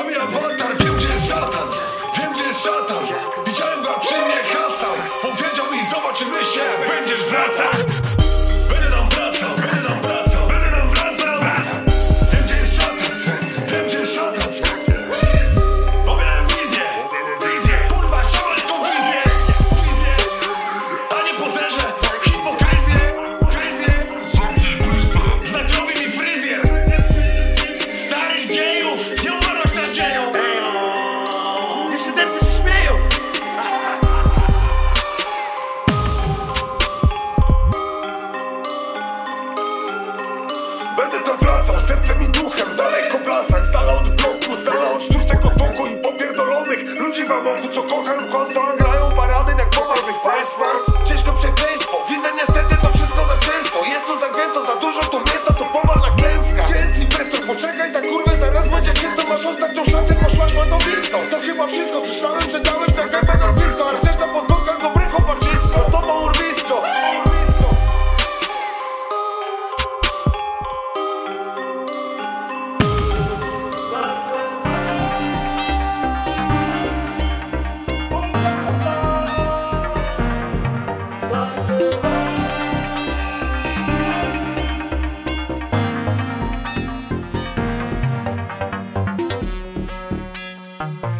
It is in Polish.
Kto mi? Wiem, gdzie jest szatan. Wiem, gdzie jest szatan. Widziałem go, a przy mnie Hasan. Powiedział mi, zobaczymy się, będziesz wracać. ludzi w amoku, co kocham kostą Grają parady jak pomarłych państwa. Ciężko przekleństwo, widzę niestety to wszystko za często Jest tu za gęsto, za dużo tu mięsa, to powolna klęska. Gdzie jest inwestor? Poczekaj, ta kurwa zaraz będzie czysto. Masz ostatnią szansę, poszłaś ma to To chyba wszystko, słyszałem. Bye.